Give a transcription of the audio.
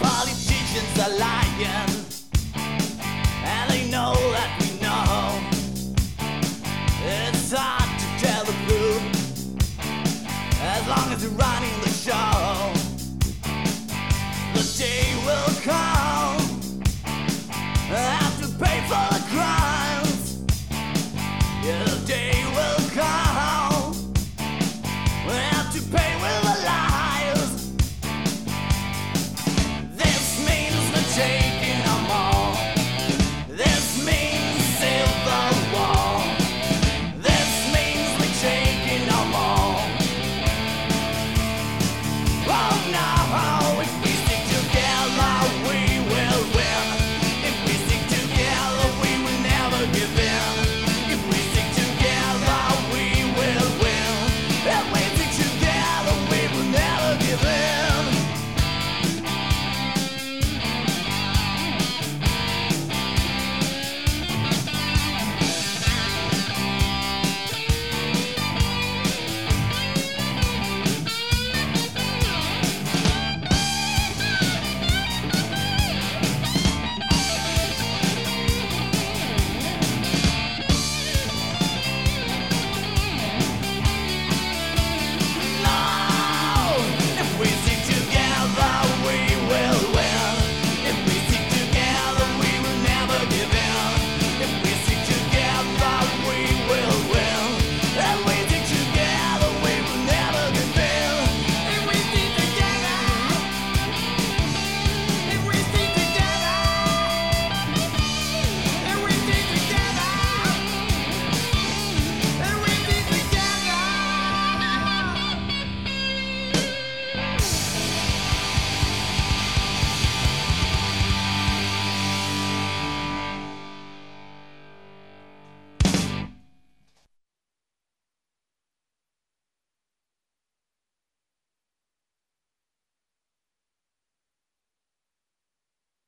politicians are lying.